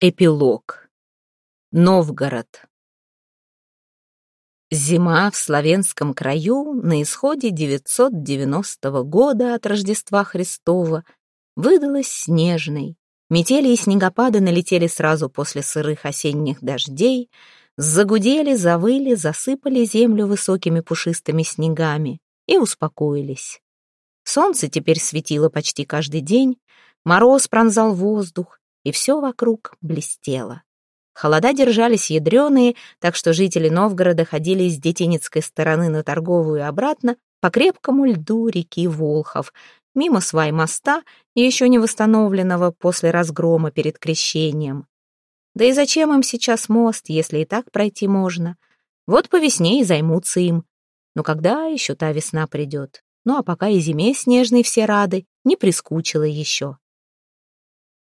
Эпилог. Новгород. Зима в славянском краю на исходе 990 года от Рождества Христова выдалась снежной. Метели и снегопады налетели сразу после сырых осенних дождей, загудели, завыли, засыпали землю высокими пушистыми снегами и успокоились. Солнце теперь светило почти каждый день, мороз пронзал воздух, и все вокруг блестело. Холода держались ядреные, так что жители Новгорода ходили с Детинецкой стороны на торговую и обратно по крепкому льду реки Волхов, мимо свай моста, еще не восстановленного после разгрома перед крещением. Да и зачем им сейчас мост, если и так пройти можно? Вот по весне и займутся им. Но когда еще та весна придет? Ну а пока и зиме снежной все рады, не прискучило еще.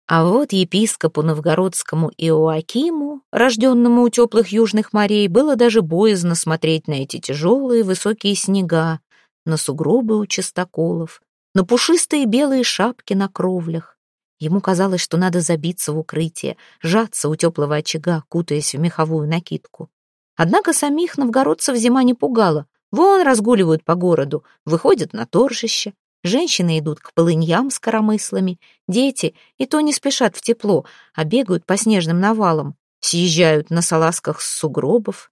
А вот епископу новгородскому Иоакиму, рожденному у теплых южных морей, было даже боязно смотреть на эти тяжелые высокие снега, на сугробы у частоколов, на пушистые белые шапки на кровлях. Ему казалось, что надо забиться в укрытие, сжаться у теплого очага, кутаясь в меховую накидку. Однако самих новгородцев зима не пугала. Вон разгуливают по городу, выходят на торжище, Женщины идут к полыньям с коромыслами, дети и то не спешат в тепло, а бегают по снежным навалам, съезжают на салазках с сугробов.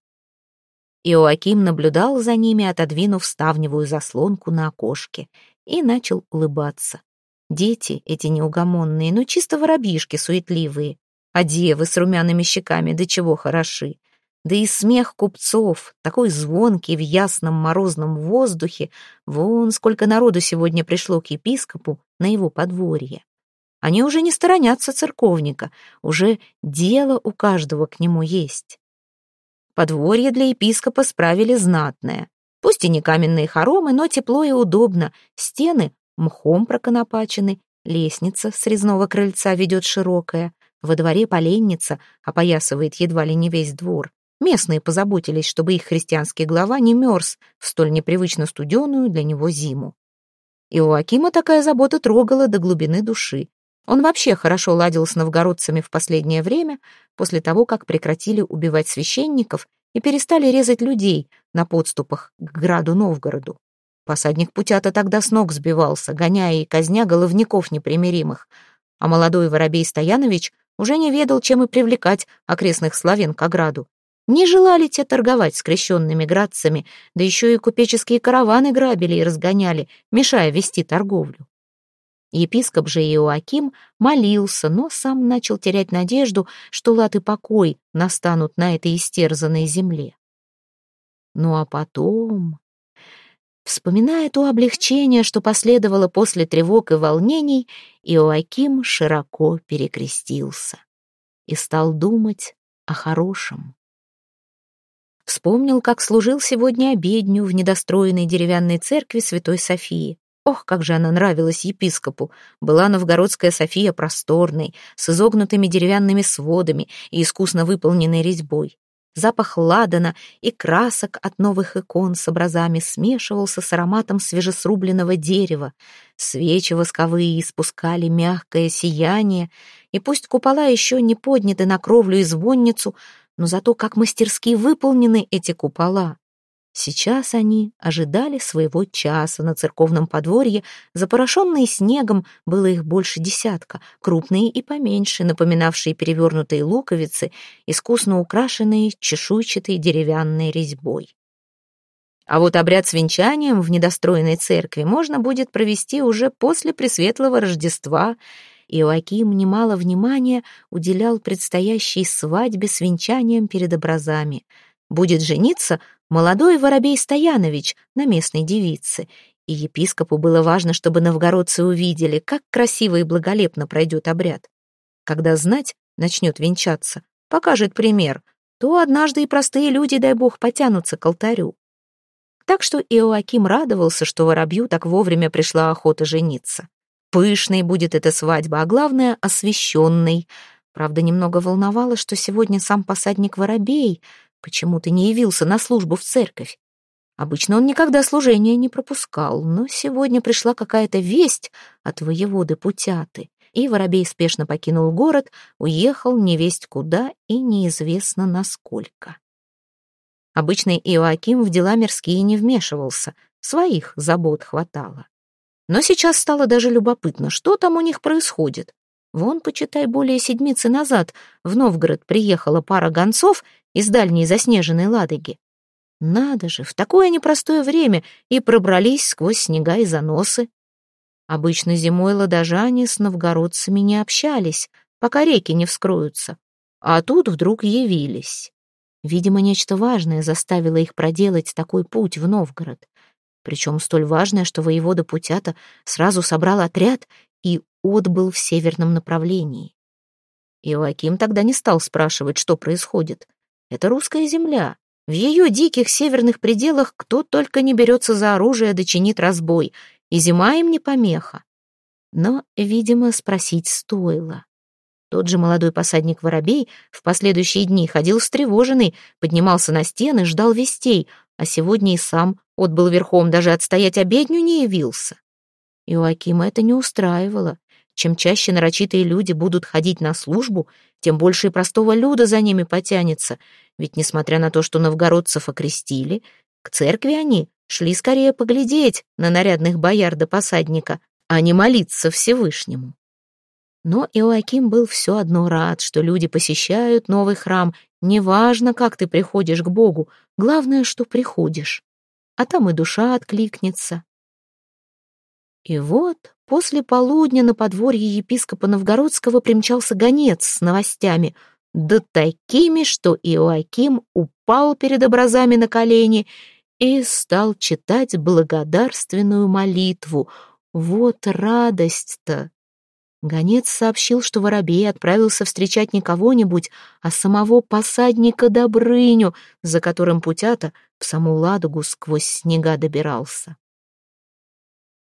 Иоаким наблюдал за ними, отодвинув ставневую заслонку на окошке, и начал улыбаться. Дети эти неугомонные, но чисто воробьишки суетливые, а девы с румяными щеками до чего хороши. Да и смех купцов, такой звонкий в ясном морозном воздухе, вон сколько народу сегодня пришло к епископу на его подворье. Они уже не сторонятся церковника, уже дело у каждого к нему есть. Подворье для епископа справили знатное. Пусть и не каменные хоромы, но тепло и удобно. Стены мхом проконопачены, лестница с резного крыльца ведет широкая, во дворе поленница опоясывает едва ли не весь двор. Местные позаботились, чтобы их христианский глава не мерз в столь непривычно студеную для него зиму. И у Акима такая забота трогала до глубины души. Он вообще хорошо ладил с новгородцами в последнее время, после того, как прекратили убивать священников и перестали резать людей на подступах к граду Новгороду. Посадник Путята тогда с ног сбивался, гоняя и казня головников непримиримых, а молодой воробей Стоянович уже не ведал, чем и привлекать окрестных славян к ограду. Не желали те торговать с крещенными градцами, да еще и купеческие караваны грабили и разгоняли, мешая вести торговлю. Епископ же Иоаким молился, но сам начал терять надежду, что лад и покой настанут на этой истерзанной земле. Ну а потом... Вспоминая то облегчение, что последовало после тревог и волнений, Иоаким широко перекрестился и стал думать о хорошем. Вспомнил, как служил сегодня обедню в недостроенной деревянной церкви Святой Софии. Ох, как же она нравилась епископу! Была новгородская София просторной, с изогнутыми деревянными сводами и искусно выполненной резьбой. Запах ладана и красок от новых икон с образами смешивался с ароматом свежесрубленного дерева. Свечи восковые испускали мягкое сияние, и пусть купола еще не подняты на кровлю и звонницу, но зато как мастерски выполнены эти купола. Сейчас они ожидали своего часа на церковном подворье, запорошенные снегом, было их больше десятка, крупные и поменьше, напоминавшие перевернутые луковицы, искусно украшенные чешуйчатой деревянной резьбой. А вот обряд с венчанием в недостроенной церкви можно будет провести уже после Пресветлого Рождества Иоаким немало внимания уделял предстоящей свадьбе с венчанием перед образами. Будет жениться молодой Воробей Стоянович на местной девице, и епископу было важно, чтобы новгородцы увидели, как красиво и благолепно пройдет обряд. Когда знать начнет венчаться, покажет пример, то однажды и простые люди, дай бог, потянутся к алтарю. Так что Иоаким радовался, что воробью так вовремя пришла охота жениться. Пышной будет эта свадьба, а главное — освященной. Правда, немного волновало, что сегодня сам посадник Воробей почему-то не явился на службу в церковь. Обычно он никогда служения не пропускал, но сегодня пришла какая-то весть от воеводы Путяты. и воробей спешно покинул город, уехал невесть куда и неизвестно насколько. Обычный Иоаким в дела мирские не вмешивался, своих забот хватало. Но сейчас стало даже любопытно, что там у них происходит. Вон, почитай, более седмицы назад в Новгород приехала пара гонцов из дальней заснеженной Ладоги. Надо же, в такое непростое время и пробрались сквозь снега и заносы. Обычно зимой ладожане с новгородцами не общались, пока реки не вскроются. А тут вдруг явились. Видимо, нечто важное заставило их проделать такой путь в Новгород. Причем столь важное, что воевода Путята сразу собрал отряд и отбыл в северном направлении. Иоаким тогда не стал спрашивать, что происходит. Это русская земля. В ее диких северных пределах кто только не берется за оружие, дочинит разбой, и зима им не помеха. Но, видимо, спросить стоило. Тот же молодой посадник Воробей в последующие дни ходил встревоженный, поднимался на стены, ждал вестей, а сегодня и сам отбыл верхом, даже отстоять обедню не явился. Иоакима это не устраивало. Чем чаще нарочитые люди будут ходить на службу, тем больше и простого люда за ними потянется, ведь, несмотря на то, что новгородцев окрестили, к церкви они шли скорее поглядеть на нарядных бояр до посадника, а не молиться Всевышнему. Но Иоаким был все одно рад, что люди посещают новый храм. Неважно, как ты приходишь к Богу, главное, что приходишь. А там и душа откликнется. И вот после полудня на подворье епископа Новгородского примчался гонец с новостями, да такими, что Иоаким упал перед образами на колени и стал читать благодарственную молитву. Вот радость-то! Гонец сообщил, что воробей отправился встречать не кого-нибудь, а самого посадника Добрыню, за которым путята в саму Ладогу сквозь снега добирался.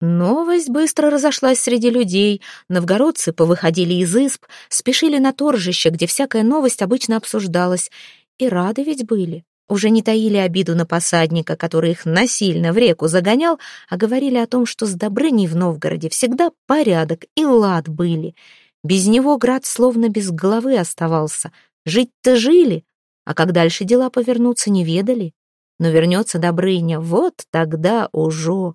Новость быстро разошлась среди людей. Новгородцы повыходили из изб, спешили на торжище, где всякая новость обычно обсуждалась. И рады ведь были. Уже не таили обиду на посадника, который их насильно в реку загонял, а говорили о том, что с Добрыней в Новгороде всегда порядок и лад были. Без него град словно без головы оставался. Жить-то жили, а как дальше дела повернутся, не ведали. Но вернется Добрыня, вот тогда уже...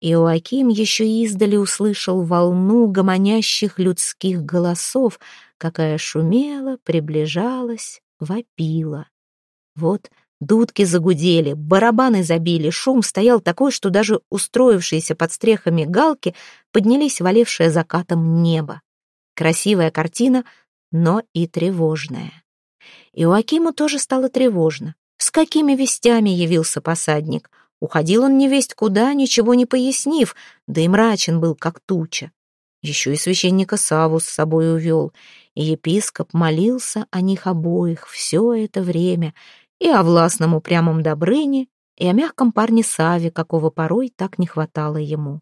Иоаким еще издали услышал волну гомонящих людских голосов, какая шумела, приближалась, вопила. Вот дудки загудели, барабаны забили, шум стоял такой, что даже устроившиеся под стрехами галки поднялись валевшее закатом небо. Красивая картина, но и тревожная. Иоакиму тоже стало тревожно. С какими вестями явился посадник — Уходил он невесть куда, ничего не пояснив, да и мрачен был, как туча. Еще и священника Саву с собой увел, и епископ молился о них обоих все это время, и о властном упрямом Добрыне, и о мягком парне Саве, какого порой так не хватало ему.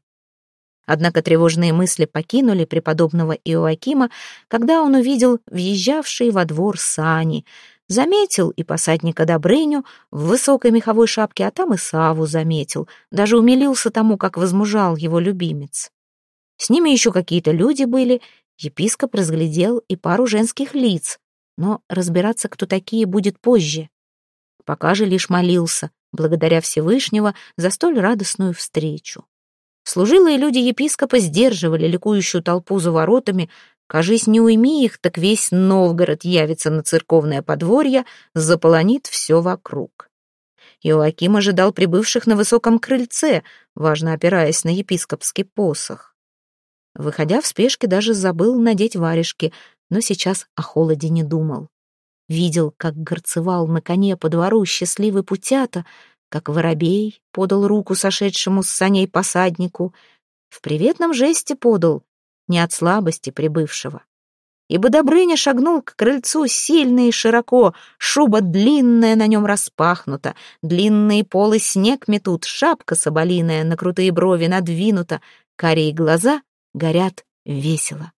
Однако тревожные мысли покинули преподобного Иоакима, когда он увидел въезжавший во двор сани — Заметил и посадника Добрыню в высокой меховой шапке, а там и Саву заметил. Даже умилился тому, как возмужал его любимец. С ними еще какие-то люди были. Епископ разглядел и пару женских лиц. Но разбираться, кто такие, будет позже. Пока же лишь молился, благодаря Всевышнего, за столь радостную встречу. Служилые люди епископа сдерживали ликующую толпу за воротами, Кажись, не уйми их, так весь Новгород явится на церковное подворье, заполонит все вокруг. Иоаким ожидал прибывших на высоком крыльце, важно опираясь на епископский посох. Выходя в спешке, даже забыл надеть варежки, но сейчас о холоде не думал. Видел, как горцевал на коне по двору счастливый путята, как воробей подал руку сошедшему с саней посаднику, в приветном жесте подал, не от слабости прибывшего. Ибо Добрыня шагнул к крыльцу сильно и широко, шуба длинная на нем распахнута, длинные полы снег метут, шапка соболиная на крутые брови надвинута, карие глаза горят весело.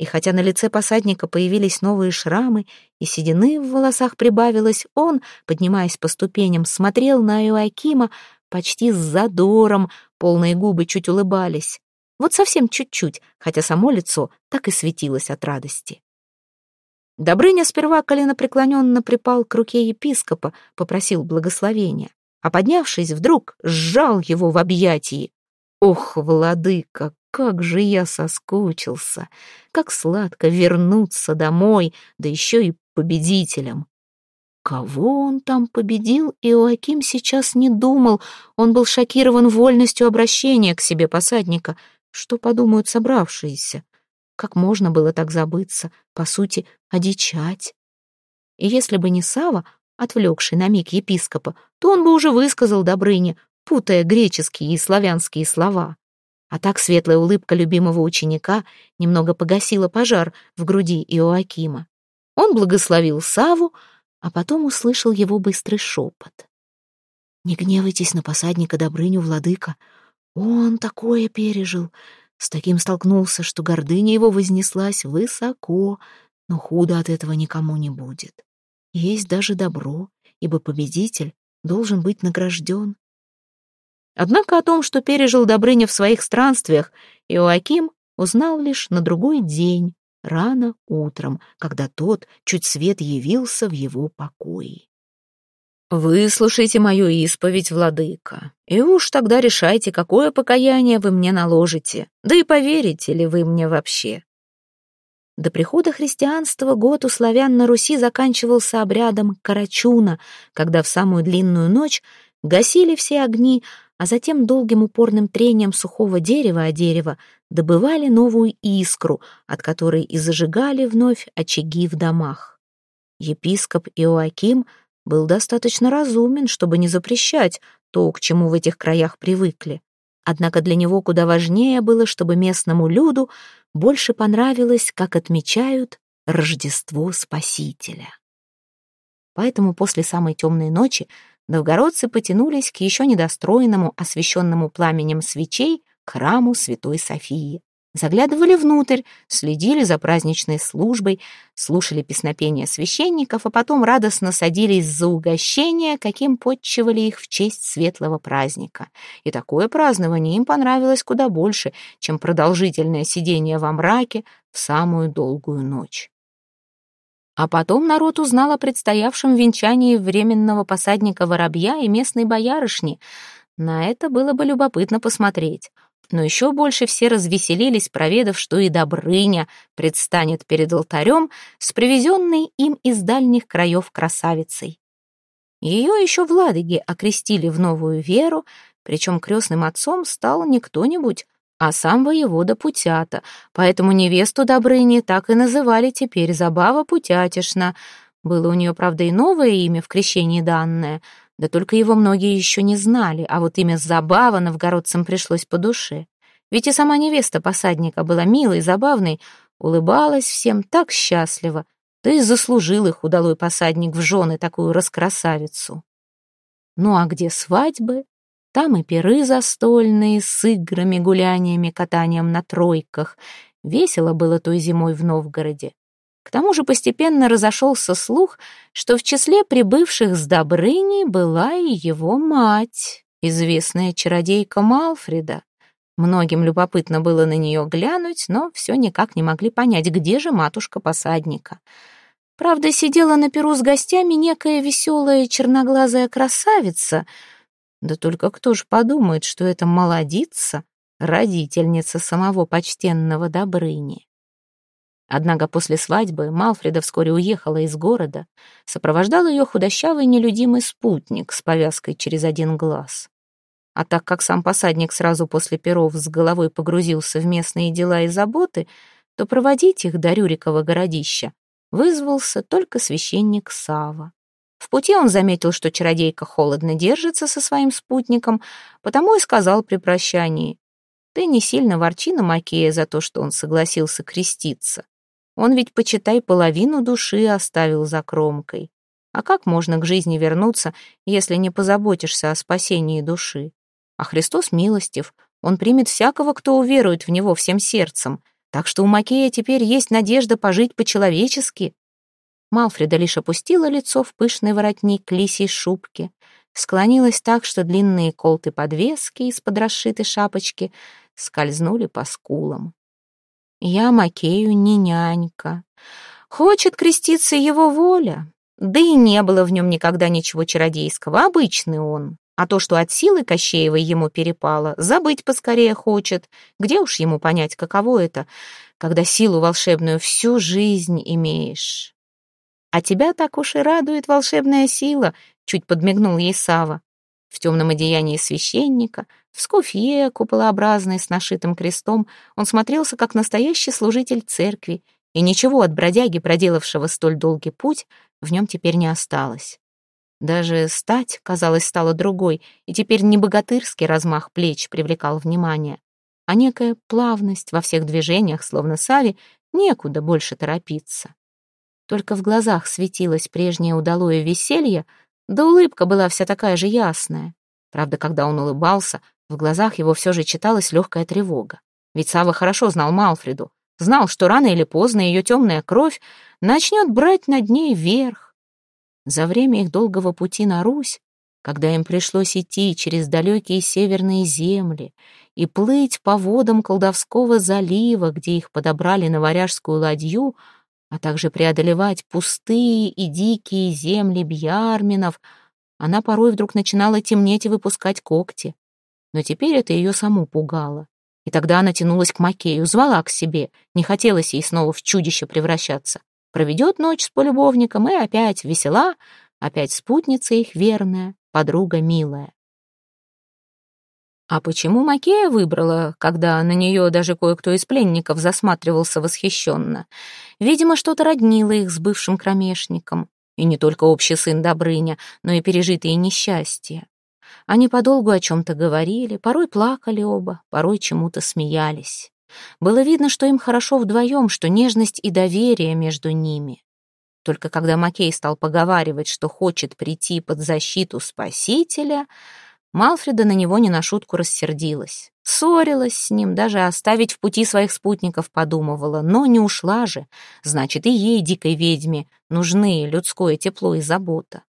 И хотя на лице посадника появились новые шрамы и седины в волосах прибавилось, он, поднимаясь по ступеням, смотрел на Иоакима почти с задором, полные губы чуть улыбались. Вот совсем чуть-чуть, хотя само лицо так и светилось от радости. Добрыня сперва коленопреклоненно припал к руке епископа, попросил благословения, а поднявшись, вдруг сжал его в объятии. «Ох, владыка, как же я соскучился! Как сладко вернуться домой, да еще и победителем!» Кого он там победил, Иоаким сейчас не думал. Он был шокирован вольностью обращения к себе посадника. Что подумают собравшиеся? Как можно было так забыться, по сути, одичать? И если бы не Сава, отвлекший на миг епископа, то он бы уже высказал Добрыне, путая греческие и славянские слова. А так светлая улыбка любимого ученика немного погасила пожар в груди Иоакима. Он благословил Саву, а потом услышал его быстрый шепот. «Не гневайтесь на посадника Добрыню, владыка. Он такое пережил, с таким столкнулся, что гордыня его вознеслась высоко, но худо от этого никому не будет. Есть даже добро, ибо победитель должен быть награжден. Однако о том, что пережил Добрыня в своих странствиях, Иоаким узнал лишь на другой день, рано утром, когда тот чуть свет явился в его покое. «Выслушайте мою исповедь, владыка, и уж тогда решайте, какое покаяние вы мне наложите, да и поверите ли вы мне вообще». До прихода христианства год у славян на Руси заканчивался обрядом Карачуна, когда в самую длинную ночь гасили все огни, а затем долгим упорным трением сухого дерева о дерево добывали новую искру, от которой и зажигали вновь очаги в домах. Епископ Иоаким был достаточно разумен, чтобы не запрещать то, к чему в этих краях привыкли. Однако для него куда важнее было, чтобы местному люду больше понравилось, как отмечают Рождество Спасителя. Поэтому после самой темной ночи новгородцы потянулись к еще недостроенному, освещенному пламенем свечей, храму Святой Софии. Заглядывали внутрь, следили за праздничной службой, слушали песнопения священников, а потом радостно садились за угощение, каким подчивали их в честь светлого праздника. И такое празднование им понравилось куда больше, чем продолжительное сидение во мраке в самую долгую ночь. А потом народ узнал о предстоявшем венчании временного посадника воробья и местной боярышни. На это было бы любопытно посмотреть. Но еще больше все развеселились, проведав, что и Добрыня предстанет перед алтарем с привезенной им из дальних краев красавицей. Ее еще в Ладоге окрестили в новую веру, причем крестным отцом стал не кто-нибудь, а сам воевода Путята, поэтому невесту Добрыни так и называли теперь Забава Путятишна. Было у нее, правда, и новое имя в крещении данное, да только его многие еще не знали, а вот имя Забава новгородцам пришлось по душе. Ведь и сама невеста посадника была милой, забавной, улыбалась всем так счастливо, да и заслужил их удалой посадник в жены такую раскрасавицу. Ну а где свадьбы, там и пиры застольные с играми, гуляниями, катанием на тройках. Весело было той зимой в Новгороде. К тому же постепенно разошелся слух, что в числе прибывших с Добрыней была и его мать, известная чародейка Малфреда. Многим любопытно было на нее глянуть, но все никак не могли понять, где же матушка посадника. Правда, сидела на перу с гостями некая веселая черноглазая красавица — да только кто ж подумает, что это молодица, родительница самого почтенного Добрыни. Однако после свадьбы Малфреда вскоре уехала из города, сопровождал ее худощавый нелюдимый спутник с повязкой через один глаз. А так как сам посадник сразу после перов с головой погрузился в местные дела и заботы, то проводить их до Рюрикова городища вызвался только священник Сава. В пути он заметил, что чародейка холодно держится со своим спутником, потому и сказал при прощании, «Ты не сильно ворчи на Макея за то, что он согласился креститься. Он ведь, почитай, половину души оставил за кромкой. А как можно к жизни вернуться, если не позаботишься о спасении души? А Христос милостив, он примет всякого, кто уверует в него всем сердцем, так что у Макея теперь есть надежда пожить по-человечески, Малфреда лишь опустила лицо в пышный воротник лисьей шубки, склонилась так, что длинные колты подвески из-под расшитой шапочки скользнули по скулам. «Я Макею не нянька. Хочет креститься его воля. Да и не было в нем никогда ничего чародейского, обычный он. А то, что от силы Кощеевой ему перепало, забыть поскорее хочет. Где уж ему понять, каково это, когда силу волшебную всю жизнь имеешь? А тебя так уж и радует волшебная сила, чуть подмигнул ей Сава. В темном одеянии священника, в скуфье куполообразной с нашитым крестом, он смотрелся как настоящий служитель церкви, и ничего от бродяги, проделавшего столь долгий путь, в нем теперь не осталось. Даже стать, казалось, стала другой, и теперь не богатырский размах плеч привлекал внимание, а некая плавность во всех движениях, словно Сави, некуда больше торопиться. Только в глазах светилось прежнее удалое веселье, да улыбка была вся такая же ясная. Правда, когда он улыбался, в глазах его все же читалась легкая тревога. Ведь Сава хорошо знал Малфреду, знал, что рано или поздно ее темная кровь начнет брать над ней верх, за время их долгого пути на Русь, когда им пришлось идти через далекие северные земли и плыть по водам колдовского залива, где их подобрали на варяжскую ладью, а также преодолевать пустые и дикие земли бьярминов, она порой вдруг начинала темнеть и выпускать когти. Но теперь это ее саму пугало. И тогда она тянулась к Макею, звала к себе, не хотелось ей снова в чудище превращаться. Проведет ночь с полюбовником и опять весела, опять спутница их верная, подруга милая. А почему Макея выбрала, когда на нее даже кое-кто из пленников засматривался восхищенно? Видимо, что-то роднило их с бывшим кромешником. И не только общий сын Добрыня, но и пережитые несчастья. Они подолгу о чем-то говорили, порой плакали оба, порой чему-то смеялись. Было видно, что им хорошо вдвоем, что нежность и доверие между ними. Только когда Макей стал поговаривать, что хочет прийти под защиту Спасителя, Малфреда на него не на шутку рассердилась. Ссорилась с ним, даже оставить в пути своих спутников подумывала, но не ушла же. Значит, и ей, дикой ведьме, нужны людское тепло и забота.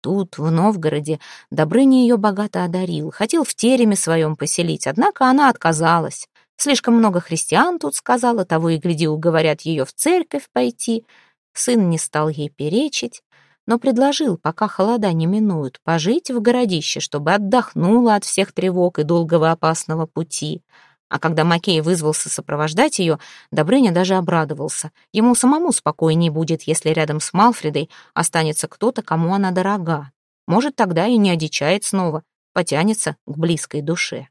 Тут, в Новгороде, Добрыня ее богато одарил, хотел в тереме своем поселить, однако она отказалась. Слишком много христиан тут сказала, того и гляди уговорят ее в церковь пойти. Сын не стал ей перечить, но предложил, пока холода не минуют, пожить в городище, чтобы отдохнула от всех тревог и долгого опасного пути. А когда Макей вызвался сопровождать ее, Добрыня даже обрадовался. Ему самому спокойней будет, если рядом с Малфредой останется кто-то, кому она дорога. Может, тогда и не одичает снова, потянется к близкой душе.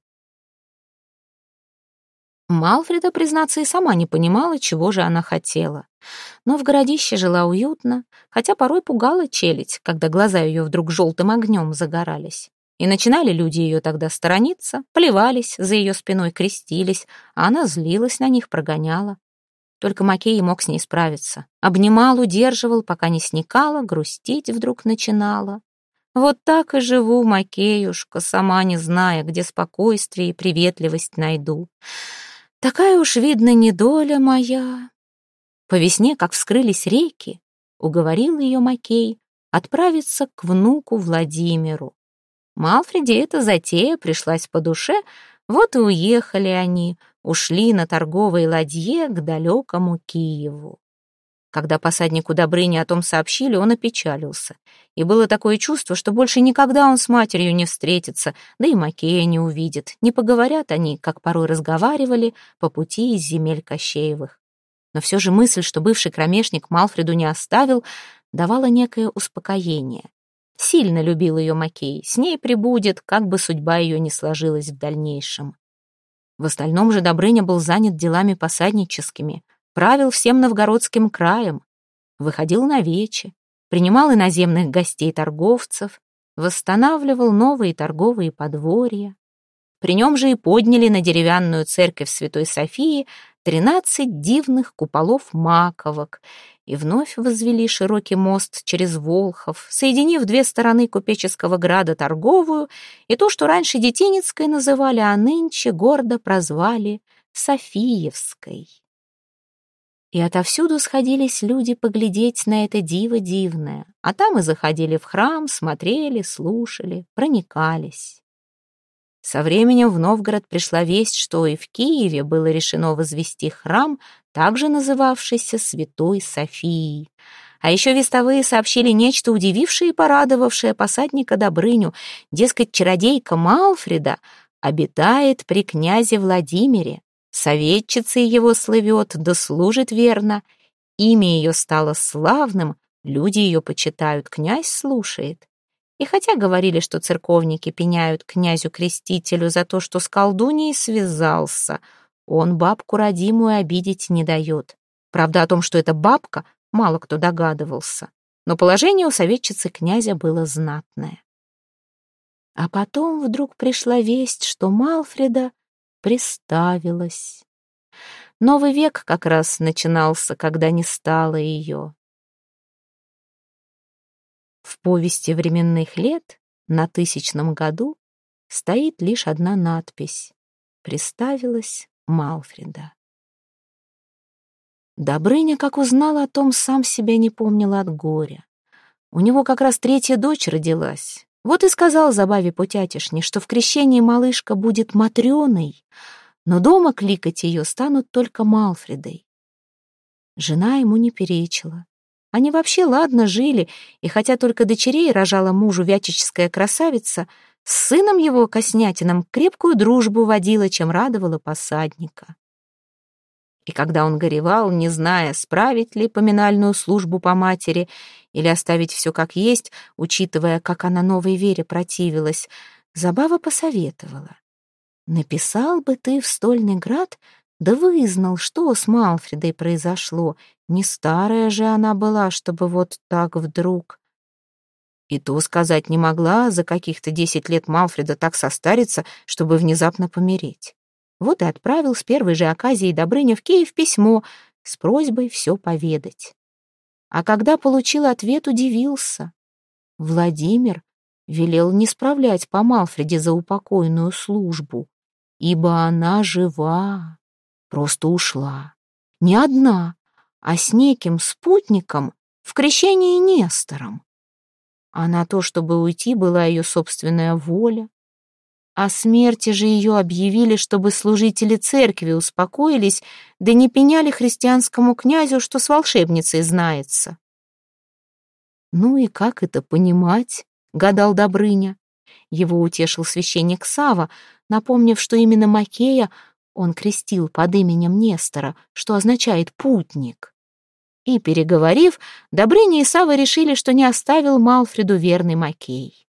Малфреда, признаться, и сама не понимала, чего же она хотела. Но в городище жила уютно, хотя порой пугала челядь, когда глаза ее вдруг желтым огнем загорались. И начинали люди ее тогда сторониться, плевались, за ее спиной крестились, а она злилась на них, прогоняла. Только Макей мог с ней справиться. Обнимал, удерживал, пока не сникала, грустить вдруг начинала. Вот так и живу, Макеюшка, сама не зная, где спокойствие и приветливость найду. Такая уж, видно, недоля моя. По весне, как вскрылись реки, уговорил ее Макей отправиться к внуку Владимиру. Малфреде эта затея пришлась по душе, вот и уехали они, ушли на торговой ладье к далекому Киеву. Когда посаднику Добрыни о том сообщили, он опечалился. И было такое чувство, что больше никогда он с матерью не встретится, да и Макея не увидит. Не поговорят они, как порой разговаривали, по пути из земель Кощеевых. Но все же мысль, что бывший кромешник Малфреду не оставил, давала некое успокоение. Сильно любил ее Макей, с ней прибудет, как бы судьба ее не сложилась в дальнейшем. В остальном же Добрыня был занят делами посадническими правил всем новгородским краем, выходил на вечи, принимал иноземных гостей-торговцев, восстанавливал новые торговые подворья. При нем же и подняли на деревянную церковь Святой Софии тринадцать дивных куполов маковок и вновь возвели широкий мост через Волхов, соединив две стороны купеческого града торговую и то, что раньше Детиницкой называли, а нынче гордо прозвали Софиевской. И отовсюду сходились люди поглядеть на это диво дивное, а там и заходили в храм, смотрели, слушали, проникались. Со временем в Новгород пришла весть, что и в Киеве было решено возвести храм, также называвшийся Святой Софией. А еще вестовые сообщили нечто удивившее и порадовавшее посадника Добрыню. Дескать, чародейка Малфреда обитает при князе Владимире. Советчицей его слывет, да служит верно. Имя ее стало славным, люди ее почитают, князь слушает. И хотя говорили, что церковники пеняют князю-крестителю за то, что с колдуньей связался, он бабку родимую обидеть не дает. Правда, о том, что это бабка, мало кто догадывался. Но положение у советчицы князя было знатное. А потом вдруг пришла весть, что Малфреда приставилась. Новый век как раз начинался, когда не стало ее. В повести временных лет на тысячном году стоит лишь одна надпись «Приставилась Малфреда». Добрыня, как узнал о том, сам себя не помнил от горя. У него как раз третья дочь родилась. Вот и сказал Забаве Путятишне, что в крещении малышка будет Матрёной, но дома кликать ее станут только Малфредой. Жена ему не перечила. Они вообще ладно жили, и хотя только дочерей рожала мужу вячическая красавица, с сыном его, Коснятином, крепкую дружбу водила, чем радовала посадника. И когда он горевал, не зная, справить ли поминальную службу по матери или оставить все как есть, учитывая, как она новой вере противилась, Забава посоветовала. «Написал бы ты в Стольный град, да вызнал, что с Малфредой произошло, не старая же она была, чтобы вот так вдруг. И то сказать не могла, за каких-то десять лет Малфреда так состариться, чтобы внезапно помереть. Вот и отправил с первой же оказией Добрыня в Киев письмо с просьбой все поведать. А когда получил ответ, удивился. Владимир велел не справлять по Малфреде за упокойную службу, ибо она жива, просто ушла. Не одна, а с неким спутником в крещении Нестором. А на то, чтобы уйти, была ее собственная воля. О смерти же ее объявили, чтобы служители церкви успокоились, да не пеняли христианскому князю, что с волшебницей знается. «Ну и как это понимать?» — гадал Добрыня. Его утешил священник Сава, напомнив, что именно Макея он крестил под именем Нестора, что означает «путник». И, переговорив, Добрыня и Сава решили, что не оставил Малфреду верный Макей.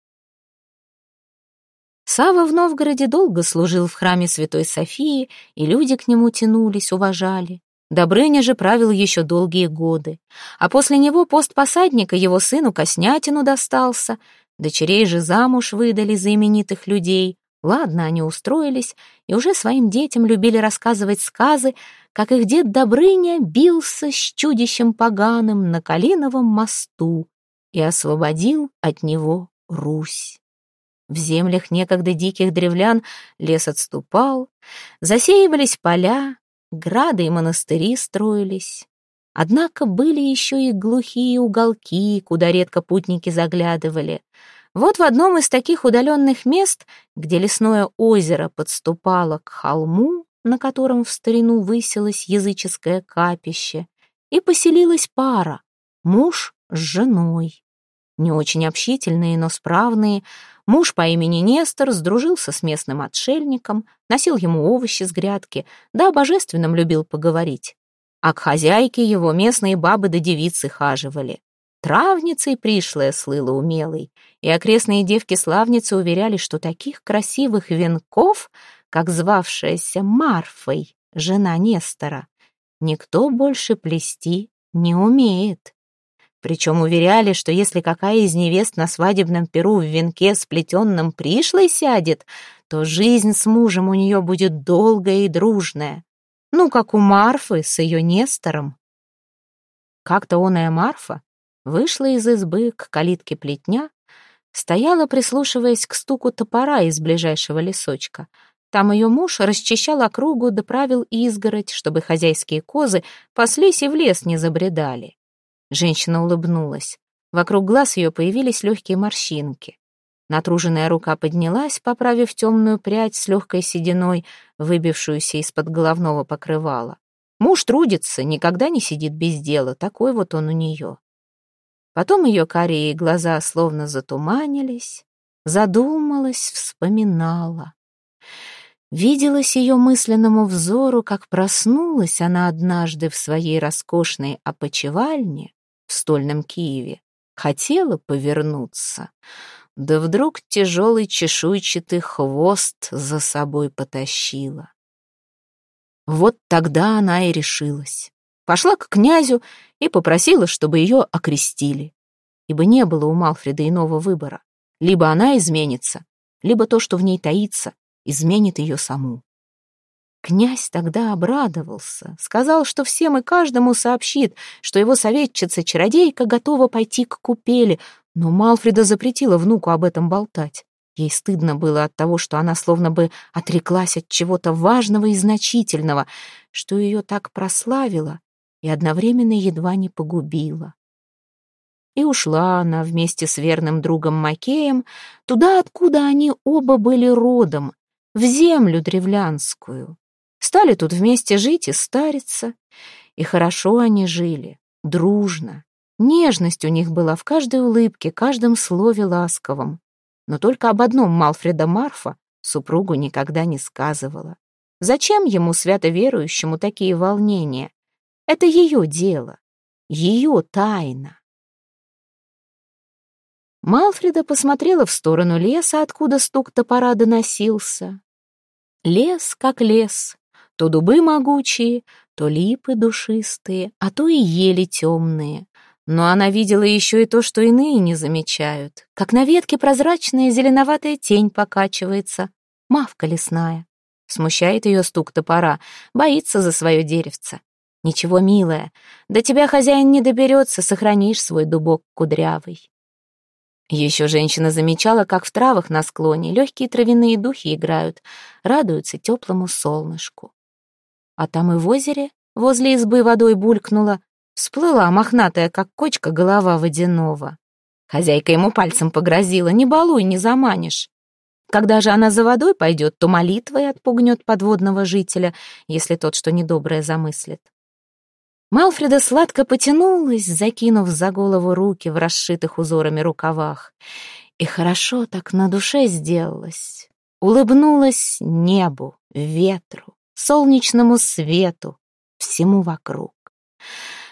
Сава в Новгороде долго служил в храме Святой Софии, и люди к нему тянулись, уважали. Добрыня же правил еще долгие годы, а после него пост посадника его сыну Коснятину достался, дочерей же замуж выдали за именитых людей, Ладно, они устроились и уже своим детям любили рассказывать сказы, как их дед Добрыня бился с чудищем поганым на Калиновом мосту и освободил от него Русь. В землях некогда диких древлян лес отступал, засеивались поля, грады и монастыри строились. Однако были еще и глухие уголки, куда редко путники заглядывали — вот в одном из таких удаленных мест, где лесное озеро подступало к холму, на котором в старину высилось языческое капище, и поселилась пара — муж с женой. Не очень общительные, но справные. Муж по имени Нестор сдружился с местным отшельником, носил ему овощи с грядки, да о божественном любил поговорить. А к хозяйке его местные бабы да девицы хаживали. Травницей пришлая слыла умелой, и окрестные девки-славницы уверяли, что таких красивых венков, как звавшаяся Марфой, жена Нестора, никто больше плести не умеет. Причем уверяли, что если какая из невест на свадебном перу в венке сплетенном пришлой сядет, то жизнь с мужем у нее будет долгая и дружная. Ну, как у Марфы с ее Нестором. Как-то оная Марфа вышла из избы к калитке плетня, стояла, прислушиваясь к стуку топора из ближайшего лесочка. Там ее муж расчищал округу, доправил изгородь, чтобы хозяйские козы паслись и в лес не забредали. Женщина улыбнулась. Вокруг глаз ее появились легкие морщинки. Натруженная рука поднялась, поправив темную прядь с легкой сединой, выбившуюся из-под головного покрывала. Муж трудится, никогда не сидит без дела, такой вот он у нее. Потом ее карие глаза словно затуманились, задумалась, вспоминала. Виделась ее мысленному взору, как проснулась она однажды в своей роскошной опочивальне в стольном Киеве. Хотела повернуться, да вдруг тяжелый чешуйчатый хвост за собой потащила. Вот тогда она и решилась. Пошла к князю и попросила, чтобы ее окрестили. Ибо не было у Малфреда иного выбора. Либо она изменится, либо то, что в ней таится, изменит ее саму. Князь тогда обрадовался, сказал, что всем и каждому сообщит, что его советчица-чародейка готова пойти к купели, но Малфреда запретила внуку об этом болтать. Ей стыдно было от того, что она словно бы отреклась от чего-то важного и значительного, что ее так прославило и одновременно едва не погубило. И ушла она вместе с верным другом Макеем туда, откуда они оба были родом, в землю древлянскую. Стали тут вместе жить и стариться, и хорошо они жили, дружно. Нежность у них была в каждой улыбке, каждом слове ласковом. Но только об одном Малфреда Марфа супругу никогда не сказывала. Зачем ему, свято верующему, такие волнения? Это ее дело, ее тайна. Малфреда посмотрела в сторону леса, откуда стук топора доносился. Лес как лес, то дубы могучие, то липы душистые, а то и ели темные. Но она видела еще и то, что иные не замечают. Как на ветке прозрачная зеленоватая тень покачивается. Мавка лесная. Смущает ее стук топора, боится за свое деревце. Ничего, милая, до тебя хозяин не доберется, сохранишь свой дубок кудрявый. Еще женщина замечала, как в травах на склоне легкие травяные духи играют, радуются теплому солнышку. А там и в озере, возле избы водой булькнула, Всплыла мохнатая, как кочка, голова водяного. Хозяйка ему пальцем погрозила, не балуй, не заманишь. Когда же она за водой пойдет, то молитвой отпугнет подводного жителя, если тот что недоброе замыслит. Малфреда сладко потянулась, закинув за голову руки в расшитых узорами рукавах. И хорошо так на душе сделалось. Улыбнулась небу, ветру, солнечному свету, всему вокруг.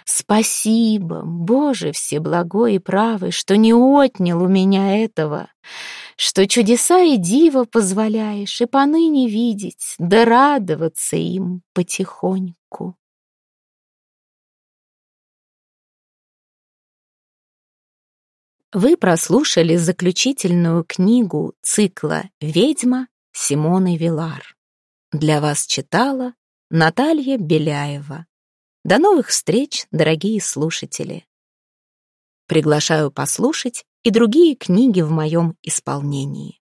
Спасибо, Боже всеблагой и правый, что не отнял у меня этого, что чудеса и диво позволяешь и поныне видеть, да радоваться им потихоньку. Вы прослушали заключительную книгу цикла «Ведьма» Симоны Вилар. Для вас читала Наталья Беляева. До новых встреч, дорогие слушатели! Приглашаю послушать и другие книги в моем исполнении.